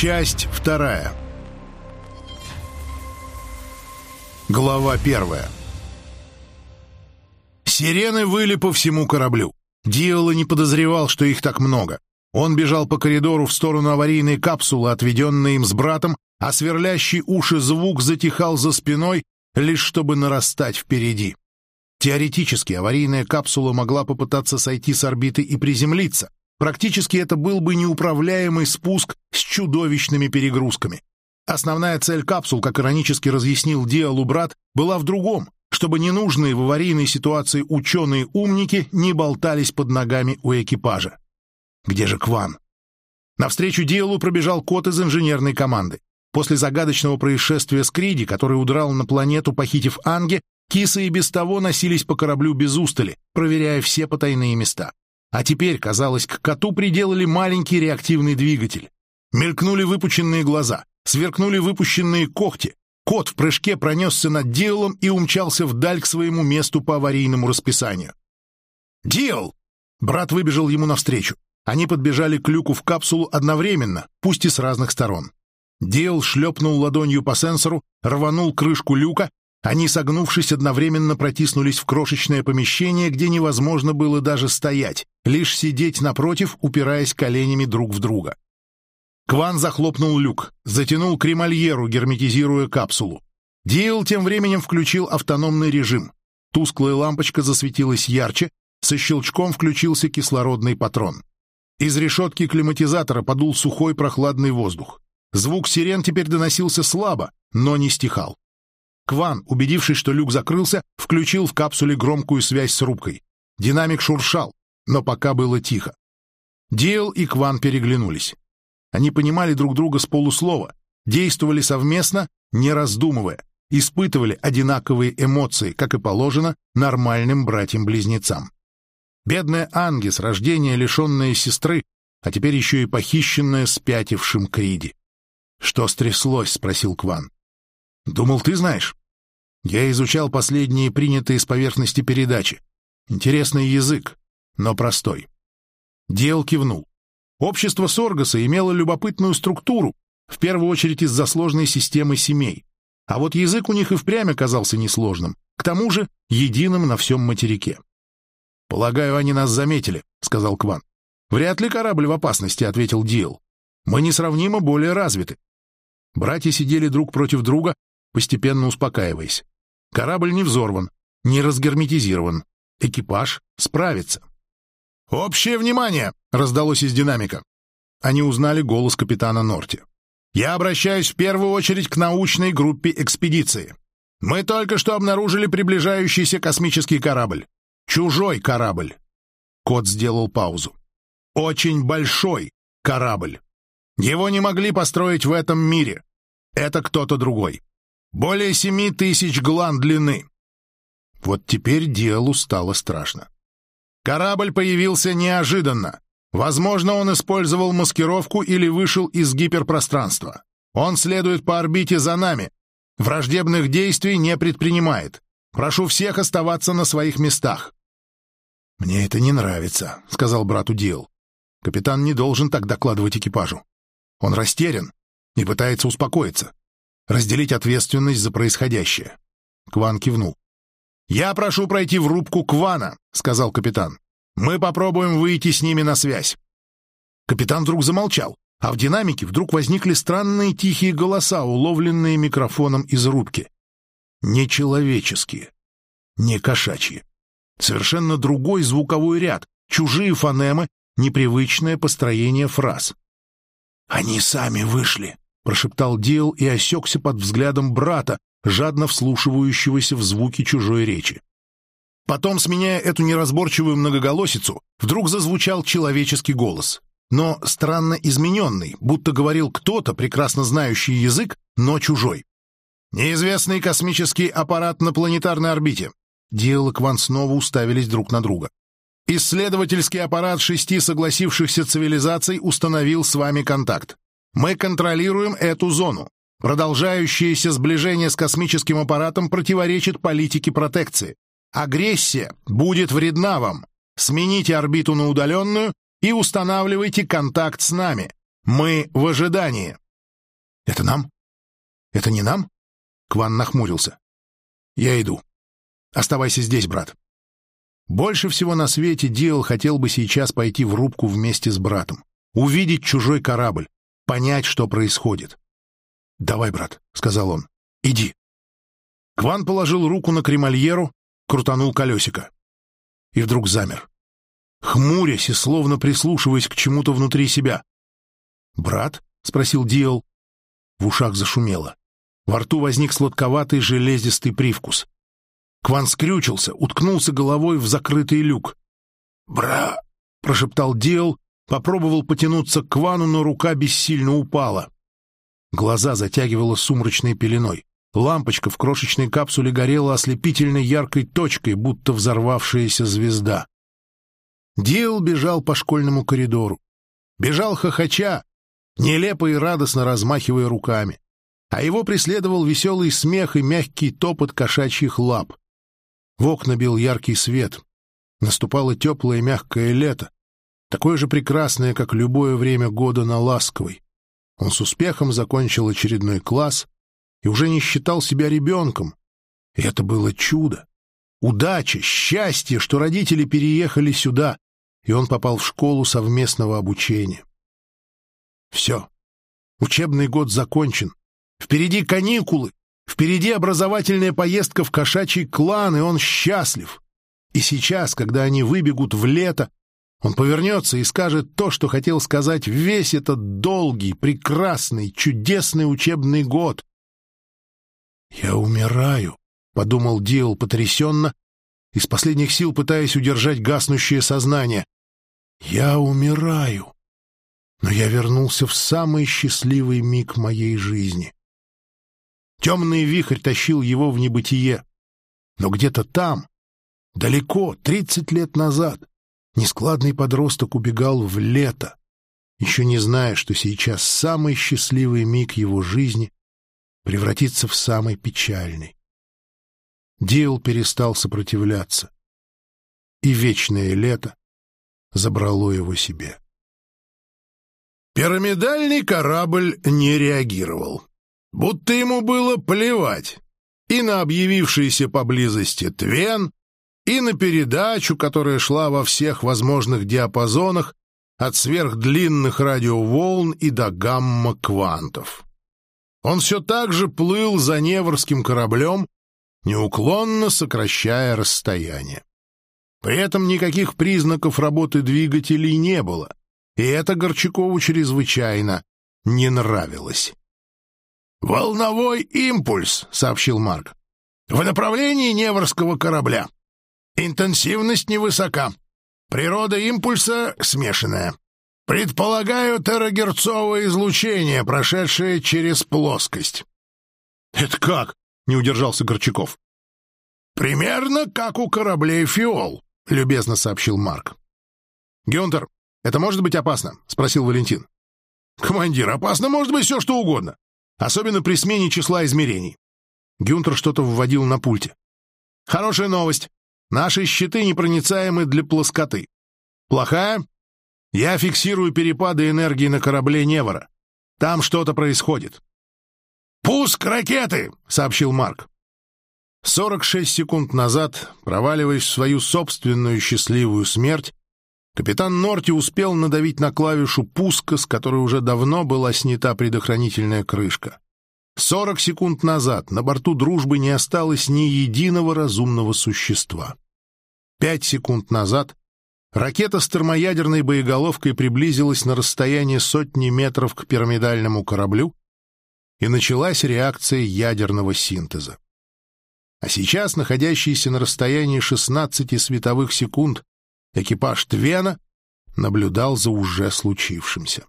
Часть вторая. Глава первая. Сирены выли по всему кораблю. Диола не подозревал, что их так много. Он бежал по коридору в сторону аварийной капсулы, отведенной им с братом, а сверлящий уши звук затихал за спиной, лишь чтобы нарастать впереди. Теоретически аварийная капсула могла попытаться сойти с орбиты и приземлиться. Практически это был бы неуправляемый спуск с чудовищными перегрузками. Основная цель капсул, как иронически разъяснил Диалу брат, была в другом, чтобы ненужные в аварийной ситуации ученые-умники не болтались под ногами у экипажа. Где же Кван? Навстречу Диалу пробежал кот из инженерной команды. После загадочного происшествия с Криди, который удрал на планету, похитив Анге, кисы и без того носились по кораблю без устали, проверяя все потайные места. А теперь, казалось, к коту приделали маленький реактивный двигатель. Мелькнули выпученные глаза, сверкнули выпущенные когти. Кот в прыжке пронесся над Диэлом и умчался вдаль к своему месту по аварийному расписанию. «Диэл!» Брат выбежал ему навстречу. Они подбежали к люку в капсулу одновременно, пусть и с разных сторон. Диэл шлепнул ладонью по сенсору, рванул крышку люка, они, согнувшись, одновременно протиснулись в крошечное помещение, где невозможно было даже стоять, лишь сидеть напротив, упираясь коленями друг в друга. Кван захлопнул люк, затянул кремольеру, герметизируя капсулу. Диэл тем временем включил автономный режим. Тусклая лампочка засветилась ярче, со щелчком включился кислородный патрон. Из решетки климатизатора подул сухой прохладный воздух. Звук сирен теперь доносился слабо, но не стихал. Кван, убедившись, что люк закрылся, включил в капсуле громкую связь с рубкой. Динамик шуршал, но пока было тихо. Диэл и Кван переглянулись. Они понимали друг друга с полуслова, действовали совместно, не раздумывая, испытывали одинаковые эмоции, как и положено нормальным братьям-близнецам. Бедная Анги с рождения лишенная сестры, а теперь еще и похищенная спятившим Криди. «Что стряслось?» — спросил Кван. «Думал, ты знаешь?» Я изучал последние принятые с поверхности передачи. Интересный язык, но простой. Дел кивнул. Общество Соргаса имело любопытную структуру, в первую очередь из-за сложной системы семей. А вот язык у них и впрямь оказался несложным, к тому же единым на всем материке. «Полагаю, они нас заметили», — сказал Кван. «Вряд ли корабль в опасности», — ответил Диэл. «Мы несравнимо более развиты». Братья сидели друг против друга, постепенно успокаиваясь. Корабль не взорван, не разгерметизирован. Экипаж справится. «Общее внимание!» — раздалось из динамика. Они узнали голос капитана Норти. «Я обращаюсь в первую очередь к научной группе экспедиции. Мы только что обнаружили приближающийся космический корабль. Чужой корабль». Кот сделал паузу. «Очень большой корабль. Его не могли построить в этом мире. Это кто-то другой. Более семи тысяч глан длины. Вот теперь делу стало страшно. Корабль появился неожиданно. Возможно, он использовал маскировку или вышел из гиперпространства. Он следует по орбите за нами. Враждебных действий не предпринимает. Прошу всех оставаться на своих местах. «Мне это не нравится», — сказал брату Дил. «Капитан не должен так докладывать экипажу. Он растерян и пытается успокоиться разделить ответственность за происходящее. Кван кивнул. «Я прошу пройти в рубку Квана», — сказал капитан. «Мы попробуем выйти с ними на связь». Капитан вдруг замолчал, а в динамике вдруг возникли странные тихие голоса, уловленные микрофоном из рубки. Нечеловеческие, не кошачьи. Совершенно другой звуковой ряд, чужие фонемы, непривычное построение фраз. «Они сами вышли», прошептал Диэл и осекся под взглядом брата, жадно вслушивающегося в звуки чужой речи. Потом, сменяя эту неразборчивую многоголосицу, вдруг зазвучал человеческий голос, но странно измененный, будто говорил кто-то, прекрасно знающий язык, но чужой. «Неизвестный космический аппарат на планетарной орбите». Диэл и Кван снова уставились друг на друга. «Исследовательский аппарат шести согласившихся цивилизаций установил с вами контакт. Мы контролируем эту зону. Продолжающееся сближение с космическим аппаратом противоречит политике протекции. Агрессия будет вредна вам. Смените орбиту на удаленную и устанавливайте контакт с нами. Мы в ожидании. «Это нам? Это не нам?» Кван нахмурился. «Я иду. Оставайся здесь, брат». Больше всего на свете Диэл хотел бы сейчас пойти в рубку вместе с братом, увидеть чужой корабль, понять, что происходит. «Давай, брат», — сказал он, — «иди». Кван положил руку на кремольеру, крутанул колесико. И вдруг замер, хмурясь и словно прислушиваясь к чему-то внутри себя. «Брат?» — спросил Диэл. В ушах зашумело. Во рту возник сладковатый железистый привкус. Кван скрючился, уткнулся головой в закрытый люк. «Бра!» — прошептал Диэл, попробовал потянуться к Квану, но рука бессильно упала. Глаза затягивало сумрачной пеленой. Лампочка в крошечной капсуле горела ослепительной яркой точкой, будто взорвавшаяся звезда. Диэл бежал по школьному коридору. Бежал хохоча, нелепо и радостно размахивая руками. А его преследовал веселый смех и мягкий топот кошачьих лап. В окна бил яркий свет. Наступало теплое мягкое лето, такое же прекрасное, как любое время года на Ласковой. Он с успехом закончил очередной класс и уже не считал себя ребенком. И это было чудо. Удача, счастье, что родители переехали сюда, и он попал в школу совместного обучения. Все. Учебный год закончен. Впереди каникулы. Впереди образовательная поездка в кошачий клан, и он счастлив. И сейчас, когда они выбегут в лето, он повернется и скажет то, что хотел сказать весь этот долгий, прекрасный, чудесный учебный год. «Я умираю», — подумал Диэл потрясенно, из последних сил пытаясь удержать гаснущее сознание. «Я умираю, но я вернулся в самый счастливый миг моей жизни. Темный вихрь тащил его в небытие. Но где-то там, далеко, тридцать лет назад, нескладный подросток убегал в лето, еще не зная, что сейчас самый счастливый миг его жизни превратится в самый печальный. Дил перестал сопротивляться, и вечное лето забрало его себе. Пирамидальный корабль не реагировал будто ему было плевать и на объявившийся поблизости Твен, и на передачу, которая шла во всех возможных диапазонах от сверхдлинных радиоволн и до гамма-квантов. Он все так же плыл за Неворским кораблем, неуклонно сокращая расстояние. При этом никаких признаков работы двигателей не было, и это Горчакову чрезвычайно не нравилось. «Волновой импульс», — сообщил Марк. «В направлении Неворского корабля. Интенсивность невысока. Природа импульса смешанная. Предполагаю терагерцовое излучение, прошедшее через плоскость». «Это как?» — не удержался Горчаков. «Примерно как у кораблей «Фиол», — любезно сообщил Марк. «Гюнтер, это может быть опасно?» — спросил Валентин. «Командир, опасно может быть все, что угодно. Особенно при смене числа измерений. Гюнтер что-то вводил на пульте. Хорошая новость. Наши щиты непроницаемы для плоскоты. Плохая? Я фиксирую перепады энергии на корабле Невора. Там что-то происходит. «Пуск ракеты!» — сообщил Марк. 46 секунд назад, проваливаясь в свою собственную счастливую смерть, Капитан Норти успел надавить на клавишу пуска, с которой уже давно была снята предохранительная крышка. Сорок секунд назад на борту «Дружбы» не осталось ни единого разумного существа. Пять секунд назад ракета с термоядерной боеголовкой приблизилась на расстояние сотни метров к пирамидальному кораблю, и началась реакция ядерного синтеза. А сейчас, находящийся на расстоянии 16 световых секунд экипаж Твена наблюдал за уже случившимся.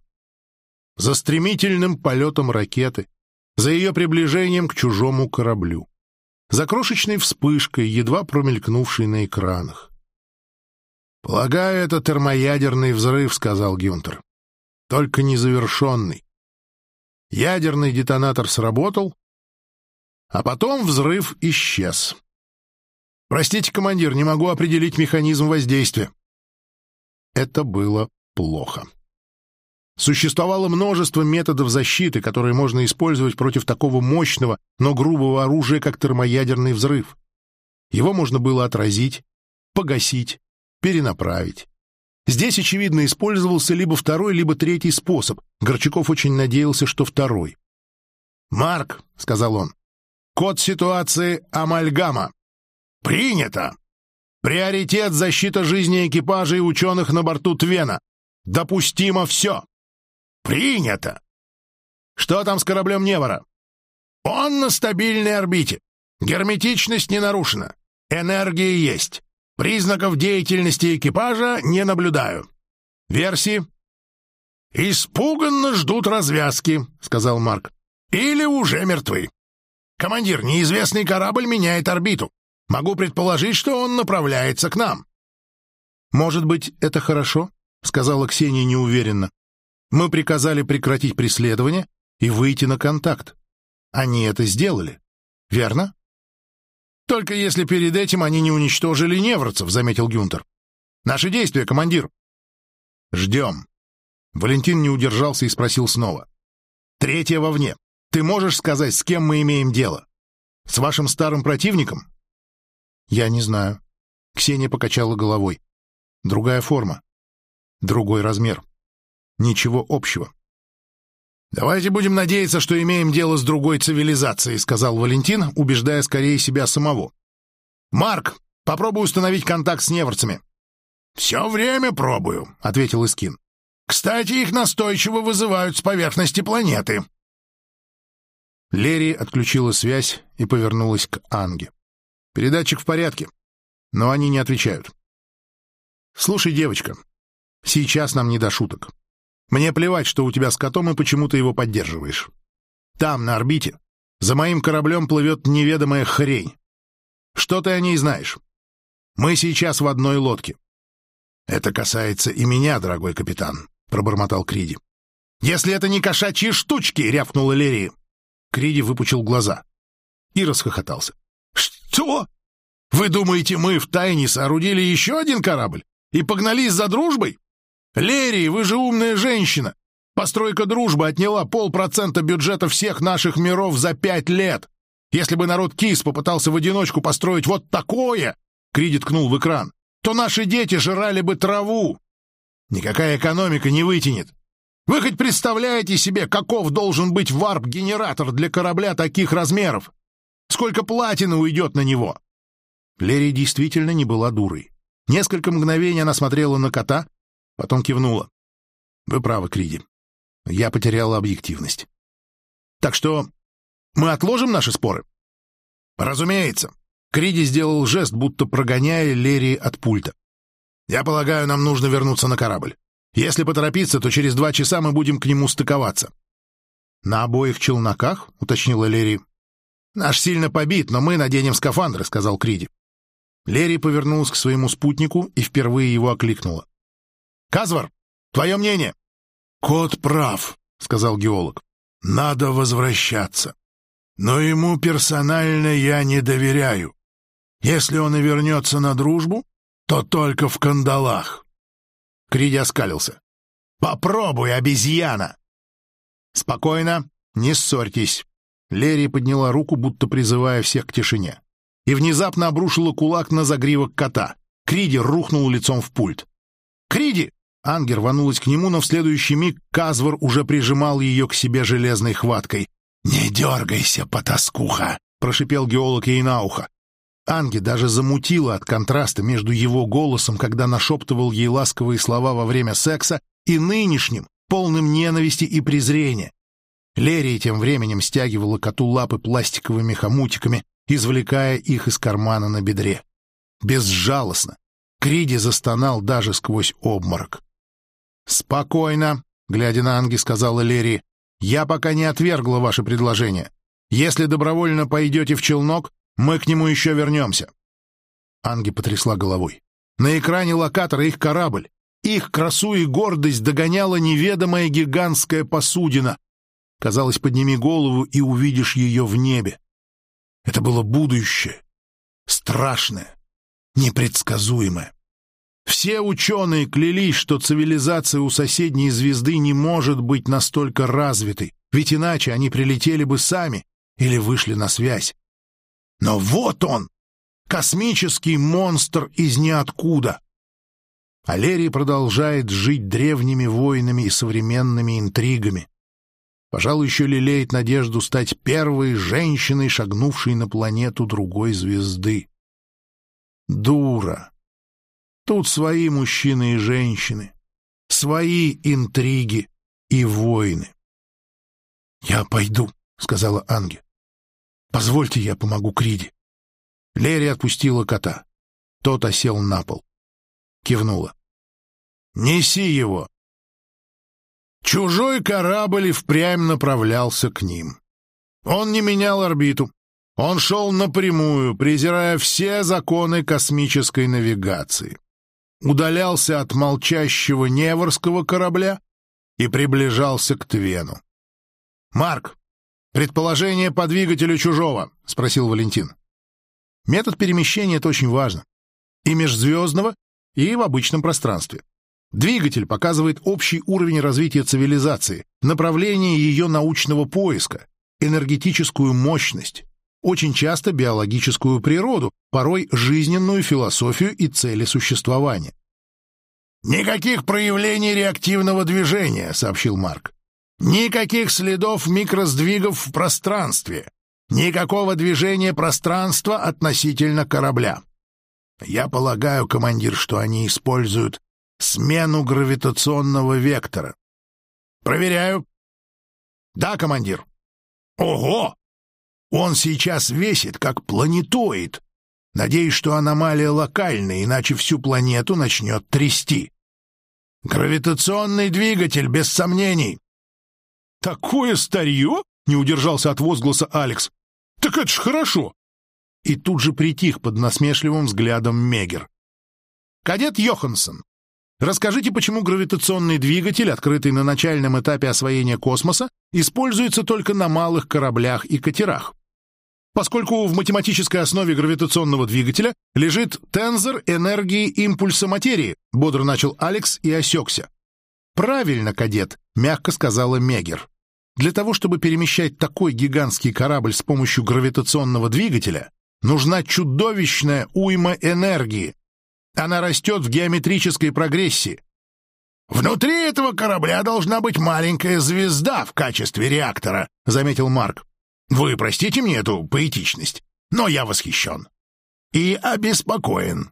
За стремительным полетом ракеты, за ее приближением к чужому кораблю, за крошечной вспышкой, едва промелькнувшей на экранах. «Полагаю, это термоядерный взрыв», — сказал Гюнтер. «Только незавершенный. Ядерный детонатор сработал, а потом взрыв исчез. Простите, командир, не могу определить механизм воздействия. Это было плохо. Существовало множество методов защиты, которые можно использовать против такого мощного, но грубого оружия, как термоядерный взрыв. Его можно было отразить, погасить, перенаправить. Здесь, очевидно, использовался либо второй, либо третий способ. Горчаков очень надеялся, что второй. «Марк», — сказал он, — «код ситуации амальгама». «Принято!» «Приоритет защита жизни экипажа и ученых на борту Твена. Допустимо все!» «Принято!» «Что там с кораблем Невора?» «Он на стабильной орбите. Герметичность не нарушена. Энергия есть. Признаков деятельности экипажа не наблюдаю. Версии?» «Испуганно ждут развязки», — сказал Марк. «Или уже мертвы. Командир, неизвестный корабль меняет орбиту. Могу предположить, что он направляется к нам». «Может быть, это хорошо?» — сказала Ксения неуверенно. Мы приказали прекратить преследование и выйти на контакт. Они это сделали, верно? Только если перед этим они не уничтожили неврцев, заметил Гюнтер. Наши действия, командир. Ждем. Валентин не удержался и спросил снова. Третье вовне. Ты можешь сказать, с кем мы имеем дело? С вашим старым противником? Я не знаю. Ксения покачала головой. Другая форма. Другой размер. Ничего общего. «Давайте будем надеяться, что имеем дело с другой цивилизацией», — сказал Валентин, убеждая скорее себя самого. «Марк, попробуй установить контакт с неворцами». «Все время пробую», — ответил Искин. «Кстати, их настойчиво вызывают с поверхности планеты». Лерри отключила связь и повернулась к Анге. «Передатчик в порядке, но они не отвечают». «Слушай, девочка, сейчас нам не до шуток. Мне плевать, что у тебя с котом и почему ты его поддерживаешь. Там, на орбите, за моим кораблем плывет неведомая хрень. Что ты о ней знаешь? Мы сейчас в одной лодке. Это касается и меня, дорогой капитан, пробормотал Криди. Если это не кошачьи штучки, рявкнула Лерия. Криди выпучил глаза и расхохотался. Что? Вы думаете, мы в тайне соорудили еще один корабль и погнались за дружбой? «Лерри, вы же умная женщина! Постройка дружбы отняла полпроцента бюджета всех наших миров за пять лет! Если бы народ Кис попытался в одиночку построить вот такое!» Криди ткнул в экран. «То наши дети жрали бы траву! Никакая экономика не вытянет! Вы хоть представляете себе, каков должен быть варп-генератор для корабля таких размеров? Сколько платины уйдет на него?» Лерри действительно не была дурой. Несколько мгновений она смотрела на кота, Потом кивнула. «Вы правы, Криди. Я потеряла объективность. Так что мы отложим наши споры?» «Разумеется». Криди сделал жест, будто прогоняя Лерри от пульта. «Я полагаю, нам нужно вернуться на корабль. Если поторопиться, то через два часа мы будем к нему стыковаться». «На обоих челноках?» — уточнила Лерри. «Наш сильно побит, но мы наденем скафандры», — сказал Криди. Лерри повернулась к своему спутнику и впервые его окликнула. Казвар, твое мнение?» «Кот прав», — сказал геолог. «Надо возвращаться. Но ему персонально я не доверяю. Если он и вернется на дружбу, то только в кандалах». Криди оскалился. «Попробуй, обезьяна!» «Спокойно, не ссорьтесь». Лерри подняла руку, будто призывая всех к тишине. И внезапно обрушила кулак на загривок кота. Криди рухнул лицом в пульт. «Криди!» Ангер рванулась к нему, но в следующий миг Казвар уже прижимал ее к себе железной хваткой. «Не дергайся, потаскуха!» — прошипел геолог ей на ухо. Анги даже замутила от контраста между его голосом, когда нашептывал ей ласковые слова во время секса, и нынешним, полным ненависти и презрения. Лерия тем временем стягивала коту лапы пластиковыми хомутиками, извлекая их из кармана на бедре. Безжалостно. Криди застонал даже сквозь обморок. «Спокойно», — глядя на Анги, сказала Лерри. «Я пока не отвергла ваше предложение. Если добровольно пойдете в челнок, мы к нему еще вернемся». Анги потрясла головой. На экране локатора их корабль. Их красу и гордость догоняла неведомая гигантская посудина. Казалось, подними голову и увидишь ее в небе. Это было будущее. Страшное, непредсказуемое. Все ученые клялись, что цивилизация у соседней звезды не может быть настолько развитой, ведь иначе они прилетели бы сами или вышли на связь. Но вот он, космический монстр из ниоткуда. Алерий продолжает жить древними войнами и современными интригами. Пожалуй, еще лелеет надежду стать первой женщиной, шагнувшей на планету другой звезды. Дура! Тут свои мужчины и женщины, свои интриги и войны. — Я пойду, — сказала Анге. — Позвольте, я помогу Криде. Лерри отпустила кота. Тот осел на пол. Кивнула. — Неси его. Чужой корабль впрямь направлялся к ним. Он не менял орбиту. Он шел напрямую, презирая все законы космической навигации удалялся от молчащего Неворского корабля и приближался к Твену. «Марк, предположение по двигателю чужого?» — спросил Валентин. Метод перемещения — это очень важно. И межзвездного, и в обычном пространстве. Двигатель показывает общий уровень развития цивилизации, направление ее научного поиска, энергетическую мощность, очень часто биологическую природу, порой жизненную философию и цели существования. «Никаких проявлений реактивного движения», — сообщил Марк. «Никаких следов микросдвигов в пространстве. Никакого движения пространства относительно корабля. Я полагаю, командир, что они используют смену гравитационного вектора. Проверяю. Да, командир. Ого! Он сейчас весит, как планетоид. Надеюсь, что аномалия локальная, иначе всю планету начнет трясти. Гравитационный двигатель, без сомнений. «Такое старье?» — не удержался от возгласа Алекс. «Так это ж хорошо!» И тут же притих под насмешливым взглядом Мегер. «Кадет Йоханссон, расскажите, почему гравитационный двигатель, открытый на начальном этапе освоения космоса, используется только на малых кораблях и катерах?» Поскольку в математической основе гравитационного двигателя лежит тензор энергии импульса материи, бодро начал Алекс и осекся. «Правильно, кадет», — мягко сказала Мегер. «Для того, чтобы перемещать такой гигантский корабль с помощью гравитационного двигателя, нужна чудовищная уйма энергии. Она растет в геометрической прогрессии. «Внутри этого корабля должна быть маленькая звезда в качестве реактора», — заметил Марк. Вы простите мне эту поэтичность, но я восхищен. И обеспокоен.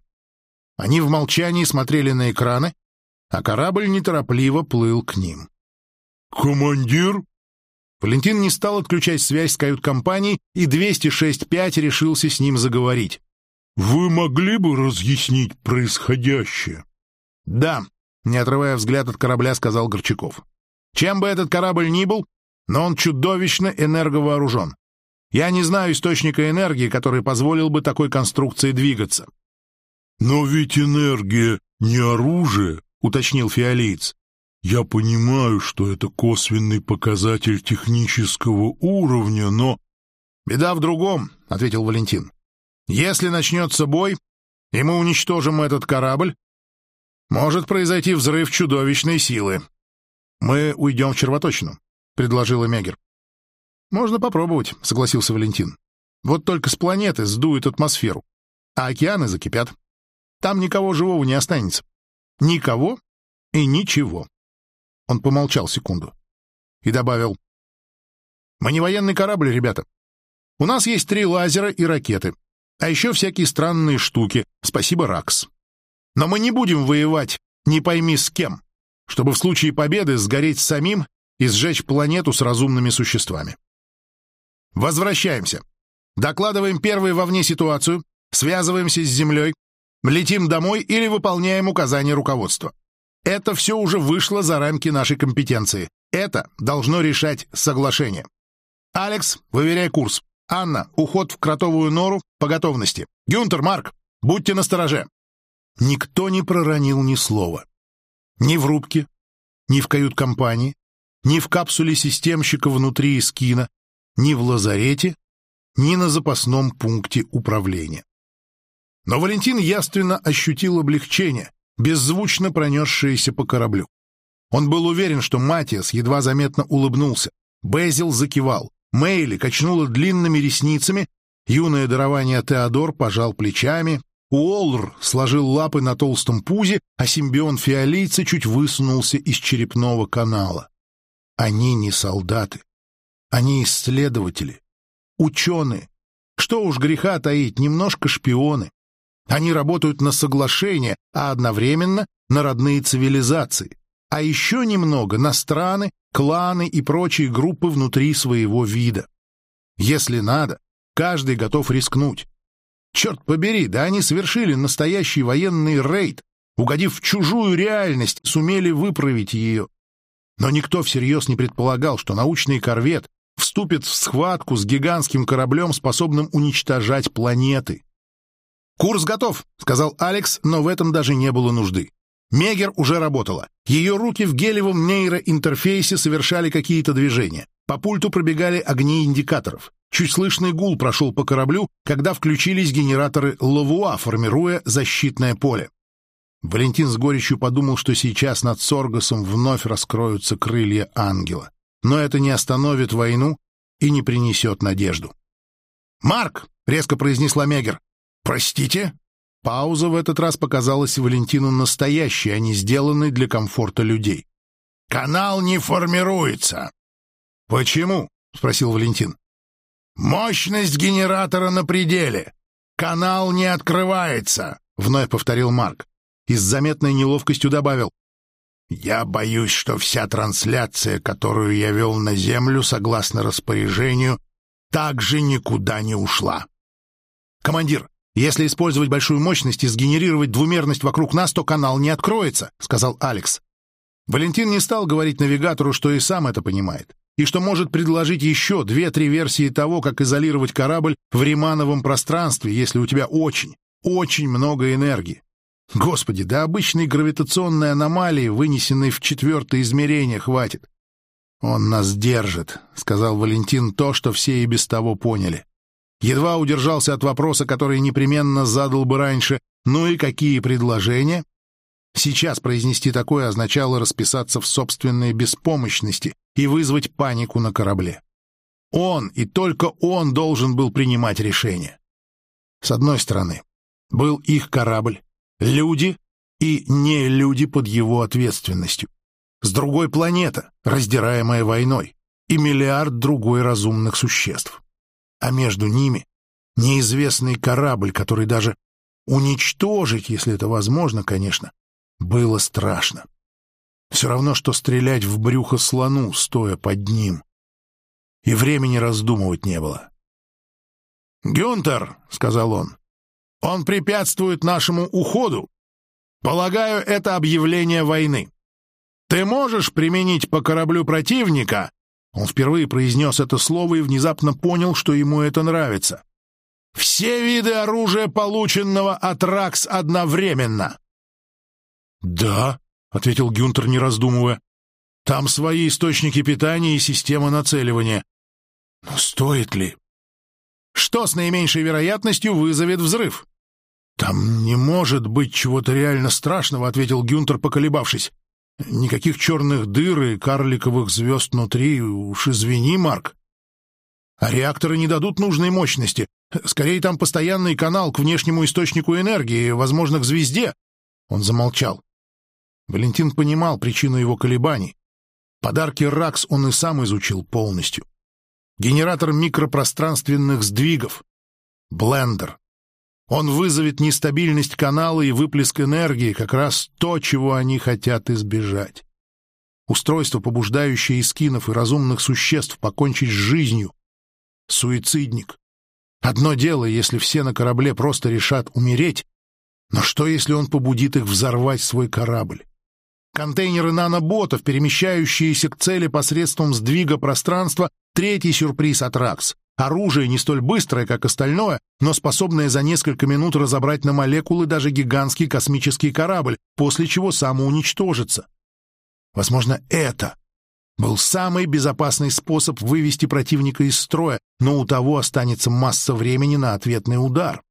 Они в молчании смотрели на экраны, а корабль неторопливо плыл к ним. «Командир?» Валентин не стал отключать связь с кают-компанией, и 206-5 решился с ним заговорить. «Вы могли бы разъяснить происходящее?» «Да», — не отрывая взгляд от корабля, сказал Горчаков. «Чем бы этот корабль ни был, но он чудовищно энерговооружен. Я не знаю источника энергии, который позволил бы такой конструкции двигаться. «Но ведь энергия не оружие», — уточнил фиолиец. «Я понимаю, что это косвенный показатель технического уровня, но...» «Беда в другом», — ответил Валентин. «Если начнется бой, и мы уничтожим этот корабль, может произойти взрыв чудовищной силы. Мы уйдем в червоточину предложила Мегер. «Можно попробовать», — согласился Валентин. «Вот только с планеты сдует атмосферу, а океаны закипят. Там никого живого не останется. Никого и ничего». Он помолчал секунду и добавил. «Мы не военный корабль, ребята. У нас есть три лазера и ракеты, а еще всякие странные штуки, спасибо, Ракс. Но мы не будем воевать, не пойми с кем, чтобы в случае победы сгореть самим и сжечь планету с разумными существами. Возвращаемся. Докладываем первый вовне ситуацию, связываемся с Землей, летим домой или выполняем указания руководства. Это все уже вышло за рамки нашей компетенции. Это должно решать соглашение. Алекс, выверяй курс. Анна, уход в кротовую нору по готовности. Гюнтер, Марк, будьте настороже. Никто не проронил ни слова. Ни в рубке, ни в кают-компании, ни в капсуле системщика внутри эскина, ни в лазарете, ни на запасном пункте управления. Но Валентин яственно ощутил облегчение, беззвучно пронесшееся по кораблю. Он был уверен, что Матиас едва заметно улыбнулся. Безил закивал. Мейли качнула длинными ресницами. Юное дарование Теодор пожал плечами. Уолр сложил лапы на толстом пузе, а симбион фиолийца чуть высунулся из черепного канала. Они не солдаты. Они исследователи, ученые. Что уж греха таить, немножко шпионы. Они работают на соглашение, а одновременно на родные цивилизации. А еще немного на страны, кланы и прочие группы внутри своего вида. Если надо, каждый готов рискнуть. Черт побери, да они совершили настоящий военный рейд, угодив в чужую реальность, сумели выправить ее. Но никто всерьез не предполагал, что научный корвет вступит в схватку с гигантским кораблем, способным уничтожать планеты. «Курс готов», — сказал Алекс, но в этом даже не было нужды. Мегер уже работала. Ее руки в гелевом нейроинтерфейсе совершали какие-то движения. По пульту пробегали огни индикаторов. Чуть слышный гул прошел по кораблю, когда включились генераторы Лавуа, формируя защитное поле. Валентин с горечью подумал, что сейчас над Соргасом вновь раскроются крылья ангела. Но это не остановит войну и не принесет надежду. «Марк!» — резко произнесла Мегер. «Простите?» Пауза в этот раз показалась Валентину настоящей, а не сделанной для комфорта людей. «Канал не формируется». «Почему?» — спросил Валентин. «Мощность генератора на пределе. Канал не открывается», — вновь повторил Марк и с заметной неловкостью добавил. «Я боюсь, что вся трансляция, которую я вел на Землю согласно распоряжению, также никуда не ушла». «Командир, если использовать большую мощность и сгенерировать двумерность вокруг нас, то канал не откроется», — сказал Алекс. Валентин не стал говорить навигатору, что и сам это понимает, и что может предложить еще две-три версии того, как изолировать корабль в римановом пространстве, если у тебя очень, очень много энергии. Господи, да обычной гравитационной аномалии, вынесенной в четвертое измерение, хватит. «Он нас держит», — сказал Валентин то, что все и без того поняли. Едва удержался от вопроса, который непременно задал бы раньше. «Ну и какие предложения?» Сейчас произнести такое означало расписаться в собственной беспомощности и вызвать панику на корабле. Он и только он должен был принимать решение. С одной стороны, был их корабль, Люди и не люди под его ответственностью. С другой планета, раздираемая войной, и миллиард другой разумных существ. А между ними неизвестный корабль, который даже уничтожить, если это возможно, конечно, было страшно. Все равно, что стрелять в брюхо слону, стоя под ним. И времени раздумывать не было. «Гюнтер», — сказал он, он препятствует нашему уходу. Полагаю, это объявление войны. Ты можешь применить по кораблю противника?» Он впервые произнес это слово и внезапно понял, что ему это нравится. «Все виды оружия, полученного от РАКС, одновременно!» «Да», — ответил Гюнтер, не раздумывая. «Там свои источники питания и система нацеливания. Но стоит ли?» что с наименьшей вероятностью вызовет взрыв. «Там не может быть чего-то реально страшного», — ответил Гюнтер, поколебавшись. «Никаких черных дыр и карликовых звезд внутри, уж извини, Марк. А реакторы не дадут нужной мощности. Скорее, там постоянный канал к внешнему источнику энергии, возможно, к звезде». Он замолчал. Валентин понимал причину его колебаний. Подарки РАКС он и сам изучил полностью генератор микропространственных сдвигов, блендер. Он вызовет нестабильность канала и выплеск энергии, как раз то, чего они хотят избежать. Устройство, побуждающее искинов и разумных существ покончить с жизнью. Суицидник. Одно дело, если все на корабле просто решат умереть, но что, если он побудит их взорвать свой корабль? Контейнеры наноботов, перемещающиеся к цели посредством сдвига пространства, третий сюрприз от РАКС. Оружие не столь быстрое, как остальное, но способное за несколько минут разобрать на молекулы даже гигантский космический корабль, после чего самоуничтожится. Возможно, это был самый безопасный способ вывести противника из строя, но у того останется масса времени на ответный удар.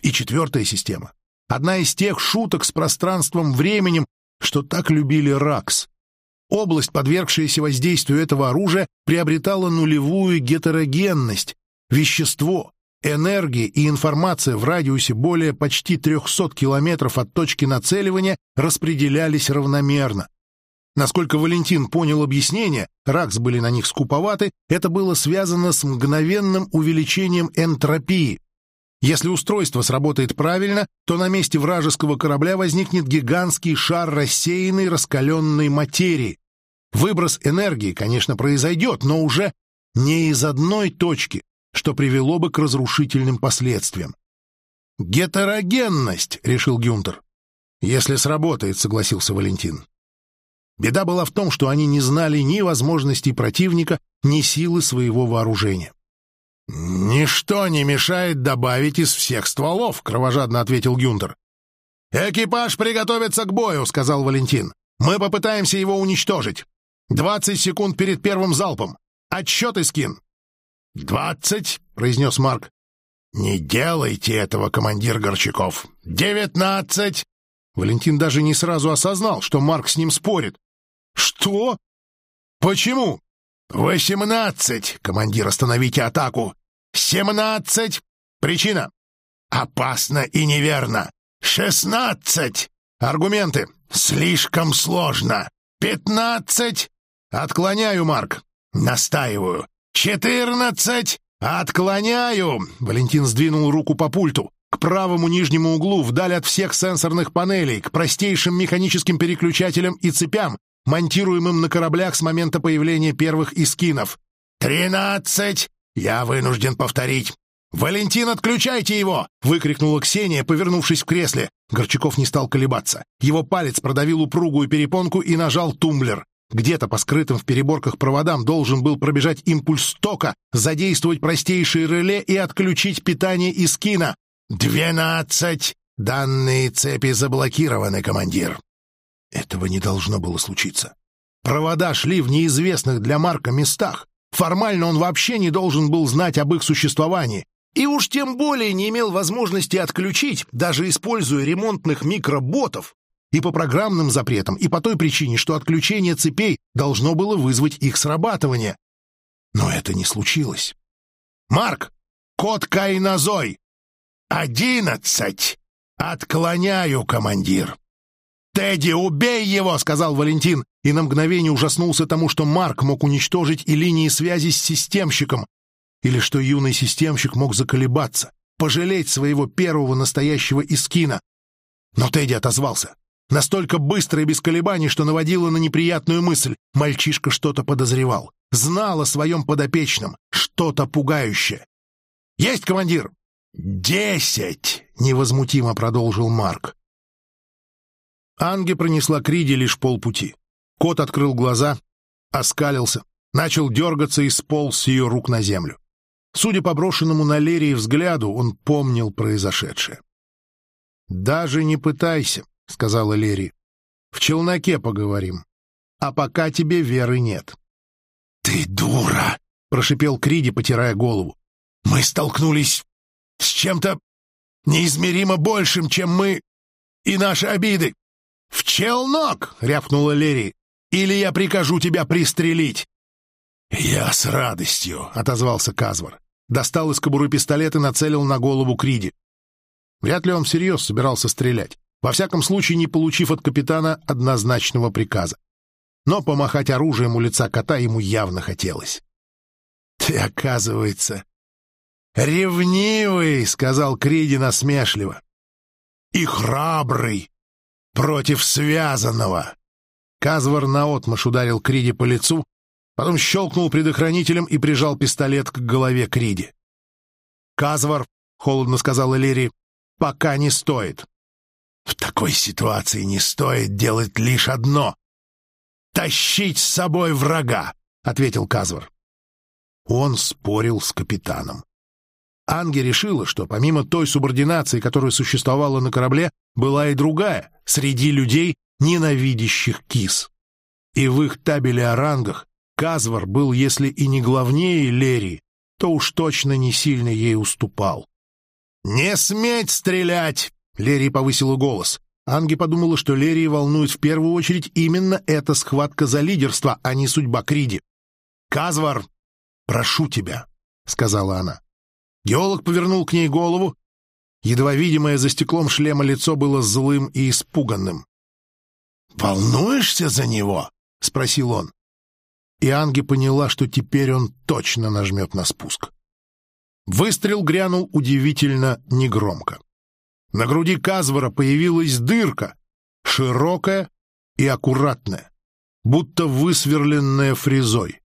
И четвертая система Одна из тех шуток с пространством-временем, что так любили Ракс. Область, подвергшаяся воздействию этого оружия, приобретала нулевую гетерогенность. Вещество, энергия и информация в радиусе более почти 300 километров от точки нацеливания распределялись равномерно. Насколько Валентин понял объяснение, Ракс были на них скуповаты, это было связано с мгновенным увеличением энтропии. Если устройство сработает правильно, то на месте вражеского корабля возникнет гигантский шар рассеянной раскаленной материи. Выброс энергии, конечно, произойдет, но уже не из одной точки, что привело бы к разрушительным последствиям. «Гетерогенность», — решил Гюнтер. «Если сработает», — согласился Валентин. Беда была в том, что они не знали ни возможностей противника, ни силы своего вооружения. «Ничто не мешает добавить из всех стволов», — кровожадно ответил Гюнтер. «Экипаж приготовится к бою», — сказал Валентин. «Мы попытаемся его уничтожить. Двадцать секунд перед первым залпом. Отсчет, Искин!» «Двадцать!» — произнес Марк. «Не делайте этого, командир Горчаков! Девятнадцать!» Валентин даже не сразу осознал, что Марк с ним спорит. «Что? Почему?» «Восемнадцать! Командир, остановите атаку! Семнадцать! Причина! Опасно и неверно! Шестнадцать! Аргументы! Слишком сложно! Пятнадцать! Отклоняю, Марк! Настаиваю! Четырнадцать! Отклоняю!» Валентин сдвинул руку по пульту. К правому нижнему углу, вдаль от всех сенсорных панелей, к простейшим механическим переключателям и цепям, монтируемым на кораблях с момента появления первых искинов. «Тринадцать!» «Я вынужден повторить!» «Валентин, отключайте его!» — выкрикнула Ксения, повернувшись в кресле. Горчаков не стал колебаться. Его палец продавил упругую перепонку и нажал тумблер. Где-то по скрытым в переборках проводам должен был пробежать импульс тока, задействовать простейшие реле и отключить питание из кино. «Двенадцать! Данные цепи заблокированы, командир!» Этого не должно было случиться. Провода шли в неизвестных для Марка местах. Формально он вообще не должен был знать об их существовании. И уж тем более не имел возможности отключить, даже используя ремонтных микроботов, и по программным запретам, и по той причине, что отключение цепей должно было вызвать их срабатывание. Но это не случилось. «Марк! Код Кайнозой!» «Одиннадцать! Отклоняю, командир!» «Тедди, убей его!» — сказал Валентин, и на мгновение ужаснулся тому, что Марк мог уничтожить и линии связи с системщиком, или что юный системщик мог заколебаться, пожалеть своего первого настоящего искина. Но Тедди отозвался. Настолько быстро и без колебаний, что наводило на неприятную мысль. Мальчишка что-то подозревал. Знал о своем подопечном. Что-то пугающее. «Есть, командир!» «Десять!» — невозмутимо продолжил Марк. Анге пронесла Криди лишь полпути. Кот открыл глаза, оскалился, начал дергаться и сполз с ее рук на землю. Судя по брошенному на Лерии взгляду, он помнил произошедшее. «Даже не пытайся», — сказала Лерри. «В челноке поговорим. А пока тебе веры нет». «Ты дура!» — прошипел Криди, потирая голову. «Мы столкнулись с чем-то неизмеримо большим, чем мы и наши обиды». «В челнок!» — рявкнула Лерри. «Или я прикажу тебя пристрелить!» «Я с радостью!» — отозвался Казвар. Достал из кобуры пистолет и нацелил на голову Криди. Вряд ли он всерьез собирался стрелять во всяком случае не получив от капитана однозначного приказа. Но помахать оружием у лица кота ему явно хотелось. «Ты, оказывается, ревнивый!» — сказал Криди насмешливо. «И храбрый против связанного!» Казвар наотмашь ударил Криди по лицу, потом щелкнул предохранителем и прижал пистолет к голове Криди. «Казвар», — холодно сказал Элири, — «пока не стоит. В такой ситуации не стоит делать лишь одно — тащить с собой врага, — ответил Казвар. Он спорил с капитаном. Анги решила, что помимо той субординации, которая существовала на корабле, была и другая, среди людей, ненавидящих кис. И в их табеле о рангах Казвар был, если и не главнее Лерии, то уж точно не сильно ей уступал. «Не сметь стрелять!» Лерия повысила голос. Анги подумала, что Лерии волнует в первую очередь именно эта схватка за лидерство, а не судьба Криди. «Казвар, прошу тебя», — сказала она. Геолог повернул к ней голову. Едва видимое за стеклом шлема лицо было злым и испуганным. «Волнуешься за него?» — спросил он. И Анги поняла, что теперь он точно нажмет на спуск. Выстрел грянул удивительно негромко. На груди Казвара появилась дырка, широкая и аккуратная, будто высверленная фрезой.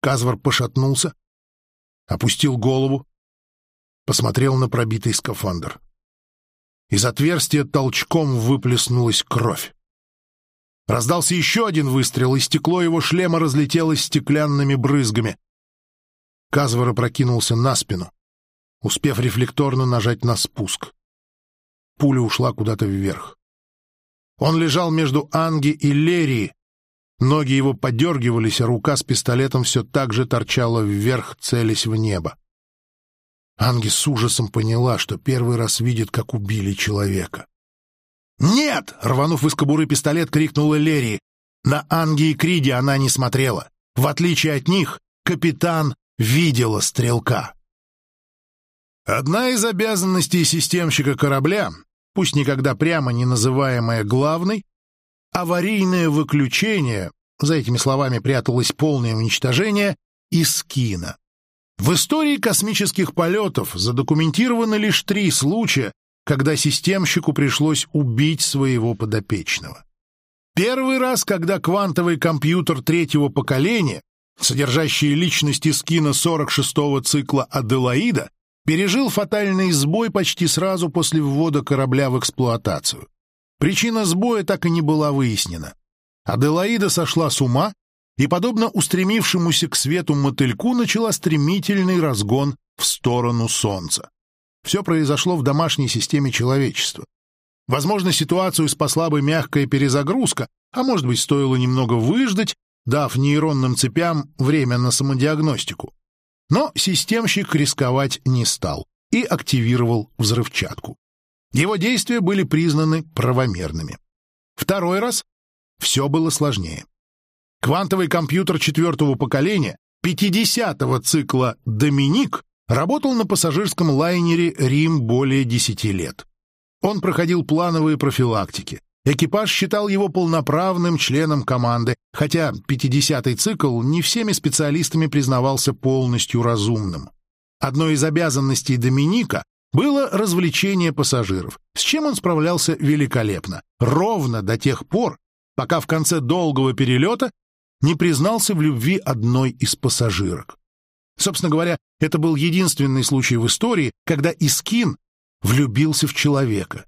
Казвар пошатнулся, опустил голову, посмотрел на пробитый скафандр. Из отверстия толчком выплеснулась кровь. Раздался еще один выстрел, и стекло его шлема разлетелось стеклянными брызгами. Казвар опрокинулся на спину, успев рефлекторно нажать на спуск. Пуля ушла куда-то вверх. Он лежал между Анги и Лерии. Ноги его подергивались, а рука с пистолетом все так же торчала вверх, целясь в небо. Анги с ужасом поняла, что первый раз видит, как убили человека. «Нет!» — рванув из кобуры пистолет, крикнула Лерии. На Анги и Криди она не смотрела. В отличие от них, капитан видела стрелка. Одна из обязанностей системщика корабля пусть никогда прямо не называемое главной, аварийное выключение, за этими словами пряталось полное уничтожение, из кино. В истории космических полетов задокументированы лишь три случая, когда системщику пришлось убить своего подопечного. Первый раз, когда квантовый компьютер третьего поколения, содержащий личности скина 46-го цикла Аделаида, пережил фатальный сбой почти сразу после ввода корабля в эксплуатацию. Причина сбоя так и не была выяснена. Аделаида сошла с ума и, подобно устремившемуся к свету мотыльку, начала стремительный разгон в сторону Солнца. Все произошло в домашней системе человечества. Возможно, ситуацию спасла бы мягкая перезагрузка, а может быть, стоило немного выждать, дав нейронным цепям время на самодиагностику. Но системщик рисковать не стал и активировал взрывчатку. Его действия были признаны правомерными. Второй раз все было сложнее. Квантовый компьютер четвертого поколения 50-го цикла «Доминик» работал на пассажирском лайнере «Рим» более 10 лет. Он проходил плановые профилактики, Экипаж считал его полноправным членом команды, хотя 50-й цикл не всеми специалистами признавался полностью разумным. Одной из обязанностей Доминика было развлечение пассажиров, с чем он справлялся великолепно, ровно до тех пор, пока в конце долгого перелета не признался в любви одной из пассажирок. Собственно говоря, это был единственный случай в истории, когда Искин влюбился в человека.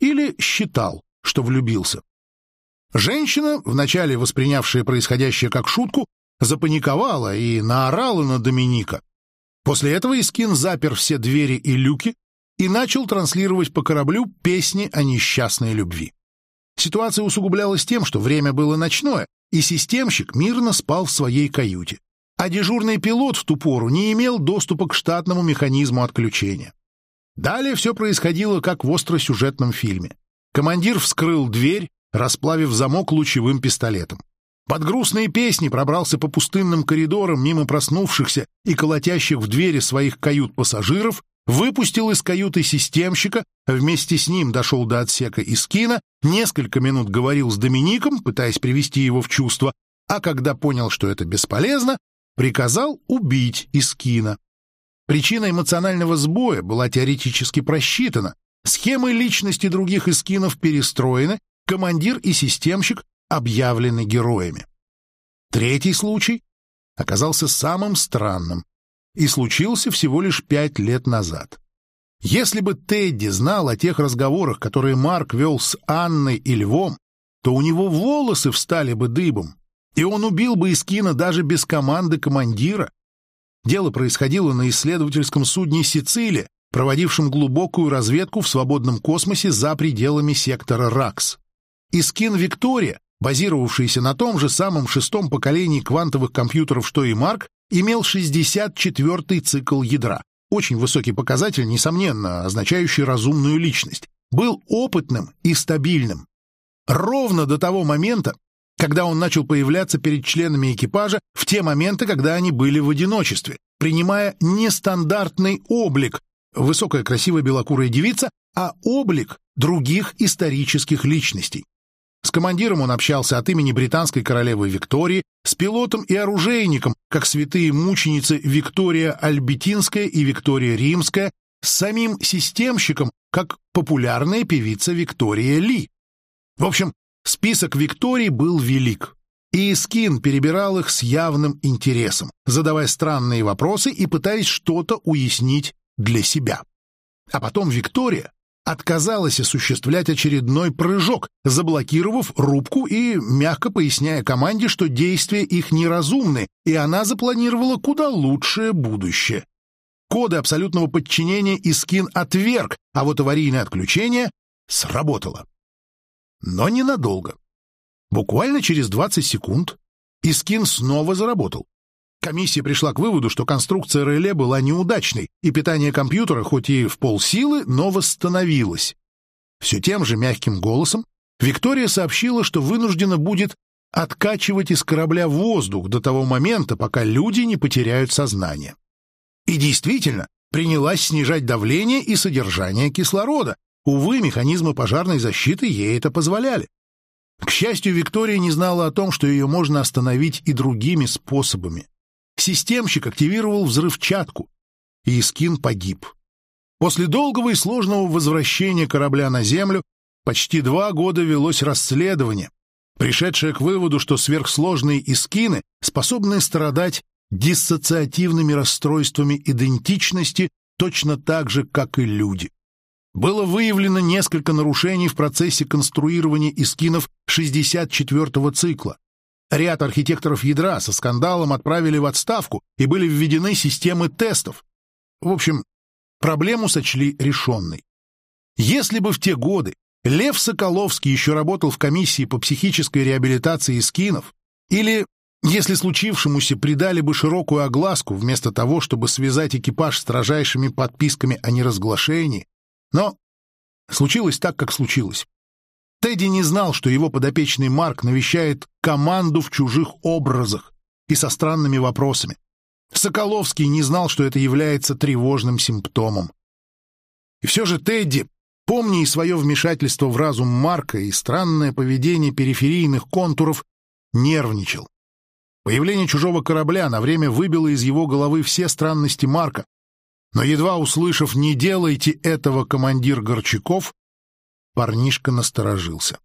Или считал, что влюбился. Женщина, вначале воспринявшая происходящее как шутку, запаниковала и наорала на Доминика. После этого Искин запер все двери и люки и начал транслировать по кораблю песни о несчастной любви. Ситуация усугублялась тем, что время было ночное, и системщик мирно спал в своей каюте, а дежурный пилот в ту пору не имел доступа к штатному механизму отключения. Далее все происходило как в остросюжетном фильме. Командир вскрыл дверь, расплавив замок лучевым пистолетом. Под грустные песни пробрался по пустынным коридорам мимо проснувшихся и колотящих в двери своих кают пассажиров, выпустил из каюты системщика, вместе с ним дошел до отсека Искина, несколько минут говорил с Домиником, пытаясь привести его в чувство, а когда понял, что это бесполезно, приказал убить Искина. Причина эмоционального сбоя была теоретически просчитана, Схемы личности других эскинов перестроены, командир и системщик объявлены героями. Третий случай оказался самым странным и случился всего лишь пять лет назад. Если бы Тедди знал о тех разговорах, которые Марк вел с Анной и Львом, то у него волосы встали бы дыбом, и он убил бы Искина даже без команды командира. Дело происходило на исследовательском судне «Сицилия», проводившим глубокую разведку в свободном космосе за пределами сектора РАКС. Искин Виктория, базировавшийся на том же самом шестом поколении квантовых компьютеров, что и Марк, имел 64-й цикл ядра. Очень высокий показатель, несомненно, означающий разумную личность. был опытным и стабильным. Ровно до того момента, когда он начал появляться перед членами экипажа в те моменты, когда они были в одиночестве, принимая нестандартный облик, высокая красивая белокурая девица, а облик других исторических личностей. С командиром он общался от имени британской королевы Виктории, с пилотом и оружейником, как святые мученицы Виктория Альбетинская и Виктория Римская, с самим системщиком, как популярная певица Виктория Ли. В общем, список Викторий был велик. И Скин перебирал их с явным интересом, задавая странные вопросы и пытаясь что-то уяснить для себя. А потом Виктория отказалась осуществлять очередной прыжок, заблокировав рубку и мягко поясняя команде, что действия их неразумны, и она запланировала куда лучшее будущее. Коды абсолютного подчинения Искин отверг, а вот аварийное отключение сработало. Но ненадолго. Буквально через 20 секунд Искин снова заработал. Комиссия пришла к выводу, что конструкция реле была неудачной, и питание компьютера, хоть и в полсилы, но восстановилось. Все тем же мягким голосом Виктория сообщила, что вынуждена будет откачивать из корабля воздух до того момента, пока люди не потеряют сознание. И действительно, принялась снижать давление и содержание кислорода. Увы, механизмы пожарной защиты ей это позволяли. К счастью, Виктория не знала о том, что ее можно остановить и другими способами. Системщик активировал взрывчатку, и Искин погиб. После долгого и сложного возвращения корабля на Землю почти два года велось расследование, пришедшее к выводу, что сверхсложные Искины способны страдать диссоциативными расстройствами идентичности точно так же, как и люди. Было выявлено несколько нарушений в процессе конструирования Искинов 64-го цикла, Ряд архитекторов ядра со скандалом отправили в отставку и были введены системы тестов. В общем, проблему сочли решенной. Если бы в те годы Лев Соколовский еще работал в комиссии по психической реабилитации скинов, или если случившемуся придали бы широкую огласку вместо того, чтобы связать экипаж строжайшими подписками о неразглашении, но случилось так, как случилось. Тедди не знал, что его подопечный Марк навещает команду в чужих образах и со странными вопросами. Соколовский не знал, что это является тревожным симптомом. И все же Тедди, помня и свое вмешательство в разум Марка и странное поведение периферийных контуров, нервничал. Появление чужого корабля на время выбило из его головы все странности Марка, но едва услышав «не делайте этого, командир Горчаков», Парнишка насторожился.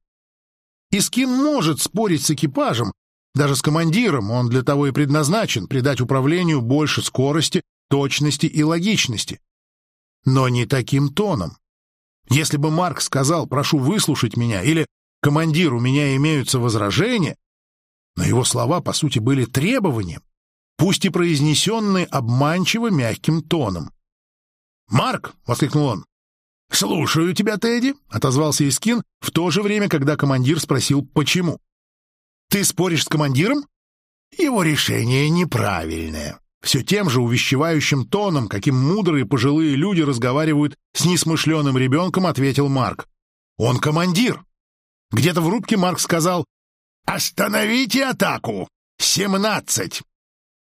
Искин может спорить с экипажем, даже с командиром, он для того и предназначен придать управлению больше скорости, точности и логичности. Но не таким тоном. Если бы Марк сказал «прошу выслушать меня» или «командир, у меня имеются возражения», но его слова, по сути, были требованием, пусть и произнесенные обманчиво мягким тоном. «Марк!» — воскликнул он. «Слушаю тебя, Тедди», — отозвался Искин в то же время, когда командир спросил «почему?». «Ты споришь с командиром?» «Его решение неправильное». Все тем же увещевающим тоном, каким мудрые пожилые люди разговаривают с несмышленым ребенком, ответил Марк. «Он командир». Где-то в рубке Марк сказал «Остановите атаку! Семнадцать!»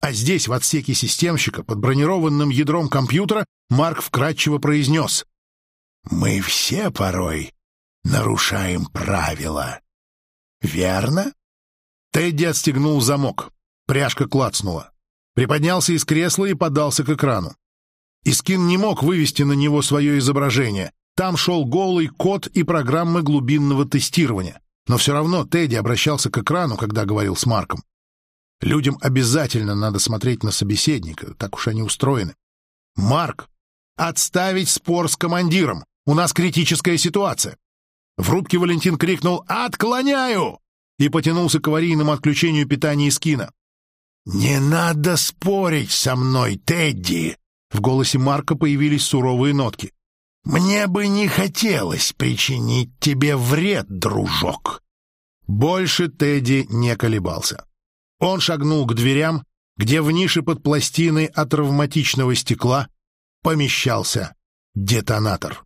А здесь, в отсеке системщика, под бронированным ядром компьютера, Марк вкратчиво произнес мы все порой нарушаем правила. Верно? Тедди отстегнул замок. Пряжка клацнула. Приподнялся из кресла и подался к экрану. Искин не мог вывести на него свое изображение. Там шел голый код и программы глубинного тестирования. Но все равно Тедди обращался к экрану, когда говорил с Марком. Людям обязательно надо смотреть на собеседника, так уж они устроены. «Марк, отставить спор с командиром! У нас критическая ситуация. В рубке Валентин крикнул «Отклоняю!» и потянулся к аварийному отключению питания из кино. «Не надо спорить со мной, Тедди!» В голосе Марка появились суровые нотки. «Мне бы не хотелось причинить тебе вред, дружок!» Больше Тедди не колебался. Он шагнул к дверям, где в нише под пластиной от травматичного стекла помещался детонатор.